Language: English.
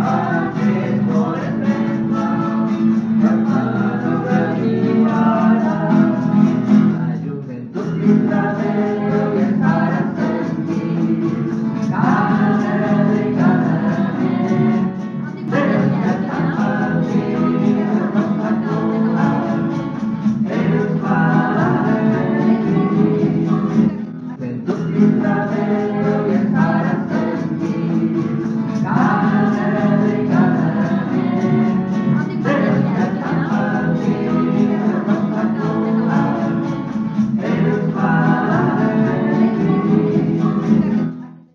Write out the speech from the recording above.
Marching